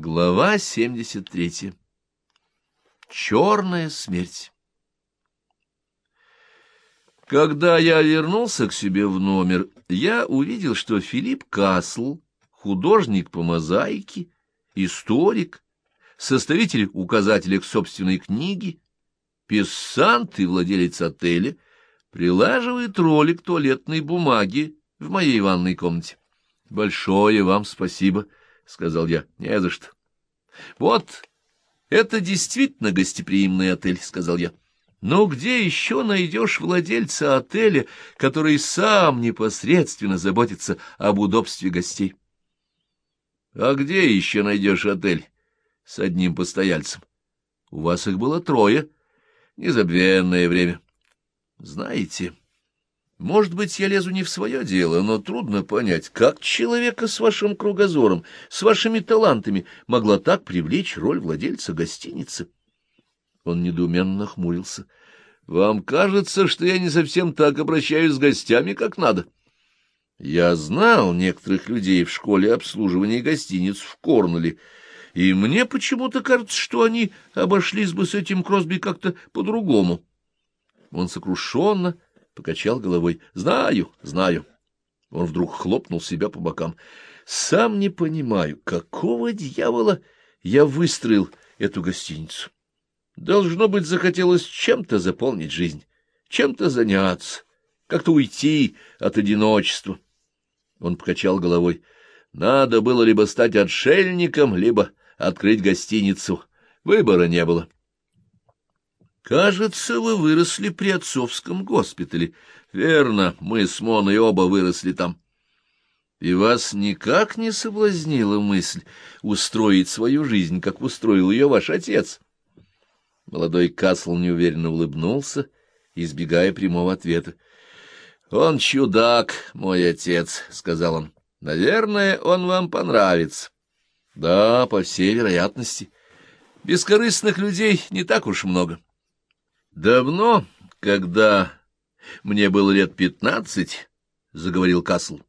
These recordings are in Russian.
Глава 73. Черная смерть. Когда я вернулся к себе в номер, я увидел, что Филипп Касл, художник по мозаике, историк, составитель указателя к собственной книге, писсант и владелец отеля, прилаживает ролик туалетной бумаги в моей ванной комнате. Большое вам спасибо —— сказал я. — Не за что. — Вот, это действительно гостеприимный отель, — сказал я. Но где еще найдешь владельца отеля, который сам непосредственно заботится об удобстве гостей? — А где еще найдешь отель с одним постояльцем? У вас их было трое. Незабвенное время. Знаете... Может быть, я лезу не в свое дело, но трудно понять, как человека с вашим кругозором, с вашими талантами могла так привлечь роль владельца гостиницы. Он недоуменно нахмурился. — Вам кажется, что я не совсем так обращаюсь с гостями, как надо? Я знал некоторых людей в школе обслуживания гостиниц в Корнеле, и мне почему-то кажется, что они обошлись бы с этим Кросби как-то по-другому. Он сокрушенно покачал головой. — Знаю, знаю. Он вдруг хлопнул себя по бокам. — Сам не понимаю, какого дьявола я выстроил эту гостиницу. Должно быть, захотелось чем-то заполнить жизнь, чем-то заняться, как-то уйти от одиночества. Он покачал головой. Надо было либо стать отшельником, либо открыть гостиницу. Выбора не было. — Кажется, вы выросли при отцовском госпитале. Верно, мы с Моной оба выросли там. И вас никак не соблазнила мысль устроить свою жизнь, как устроил ее ваш отец? Молодой Касл неуверенно улыбнулся, избегая прямого ответа. — Он чудак, мой отец, — сказал он. — Наверное, он вам понравится. — Да, по всей вероятности. Бескорыстных людей не так уж много. — Давно, когда мне было лет пятнадцать, — заговорил Касл,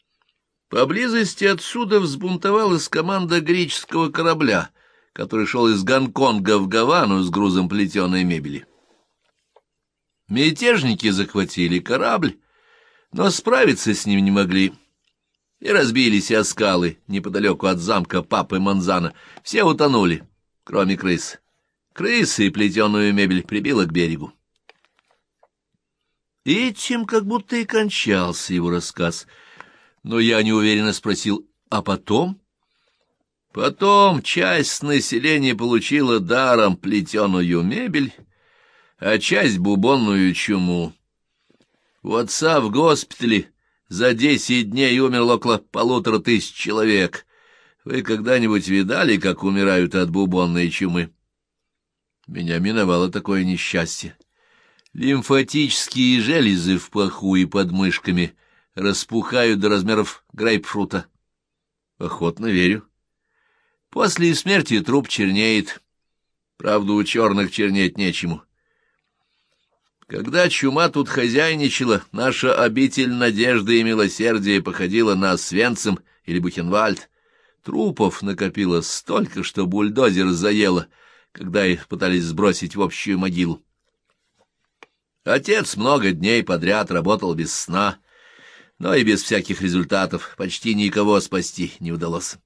— поблизости отсюда взбунтовалась команда греческого корабля, который шел из Гонконга в Гавану с грузом плетеной мебели. Мятежники захватили корабль, но справиться с ним не могли, и разбились о скалы неподалеку от замка Папы Манзана. Все утонули, кроме крыс. Крысы и плетеную мебель прибило к берегу. Этим как будто и кончался его рассказ. Но я неуверенно спросил, а потом? Потом часть населения получила даром плетеную мебель, а часть — бубонную чуму. У отца в госпитале за десять дней умерло около полутора тысяч человек. Вы когда-нибудь видали, как умирают от бубонной чумы? Меня миновало такое несчастье. Лимфатические железы в паху и под мышками распухают до размеров грейпфрута. Охотно верю. После смерти труп чернеет. Правда, у черных чернеть нечему. Когда чума тут хозяйничала, наша обитель надежды и милосердия походила на Свенцем или Бухенвальд. Трупов накопило столько, что бульдозер заело — когда их пытались сбросить в общую могилу. Отец много дней подряд работал без сна, но и без всяких результатов почти никого спасти не удалось.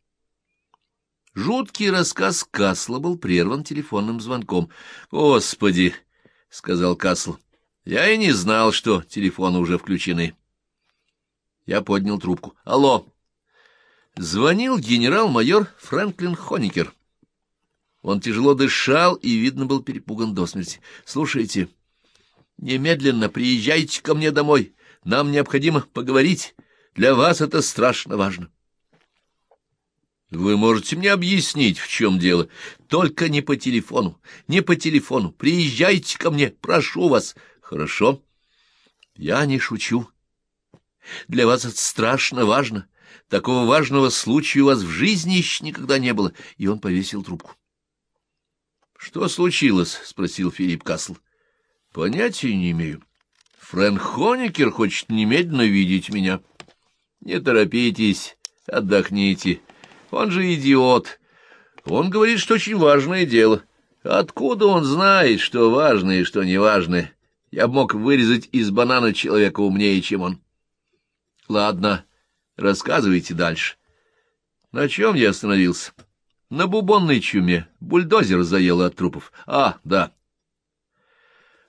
Жуткий рассказ Касла был прерван телефонным звонком. «Господи!» — сказал Касл. «Я и не знал, что телефоны уже включены». Я поднял трубку. «Алло!» Звонил генерал-майор Фрэнклин Хоникер. Он тяжело дышал и, видно, был перепуган до смерти. — Слушайте, немедленно приезжайте ко мне домой. Нам необходимо поговорить. Для вас это страшно важно. — Вы можете мне объяснить, в чем дело? Только не по телефону, не по телефону. Приезжайте ко мне, прошу вас. — Хорошо. — Я не шучу. Для вас это страшно важно. Такого важного случая у вас в жизни еще никогда не было. И он повесил трубку. — Что случилось? — спросил Филипп Касл. — Понятия не имею. Фрэнк Хоникер хочет немедленно видеть меня. — Не торопитесь, отдохните. Он же идиот. Он говорит, что очень важное дело. Откуда он знает, что важное и что неважное? Я мог вырезать из банана человека умнее, чем он. Ладно, рассказывайте дальше. На чем я остановился? На бубонной чуме. Бульдозер заел от трупов. А, да.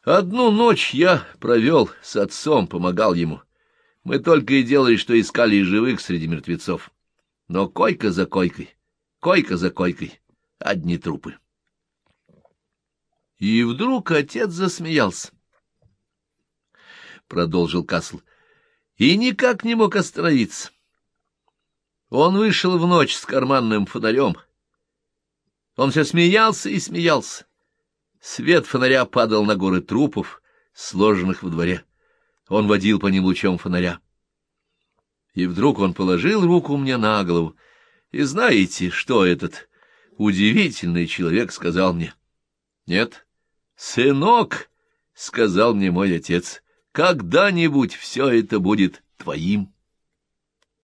Одну ночь я провел с отцом, помогал ему. Мы только и делали, что искали живых среди мертвецов. Но койка за койкой, койка за койкой, одни трупы. И вдруг отец засмеялся. Продолжил Касл. И никак не мог остановиться. Он вышел в ночь с карманным фонарем. Он все смеялся и смеялся. Свет фонаря падал на горы трупов, сложенных во дворе. Он водил по ним лучом фонаря. И вдруг он положил руку мне на голову. И знаете, что этот удивительный человек сказал мне? Нет, сынок, — сказал мне мой отец, — когда-нибудь все это будет твоим.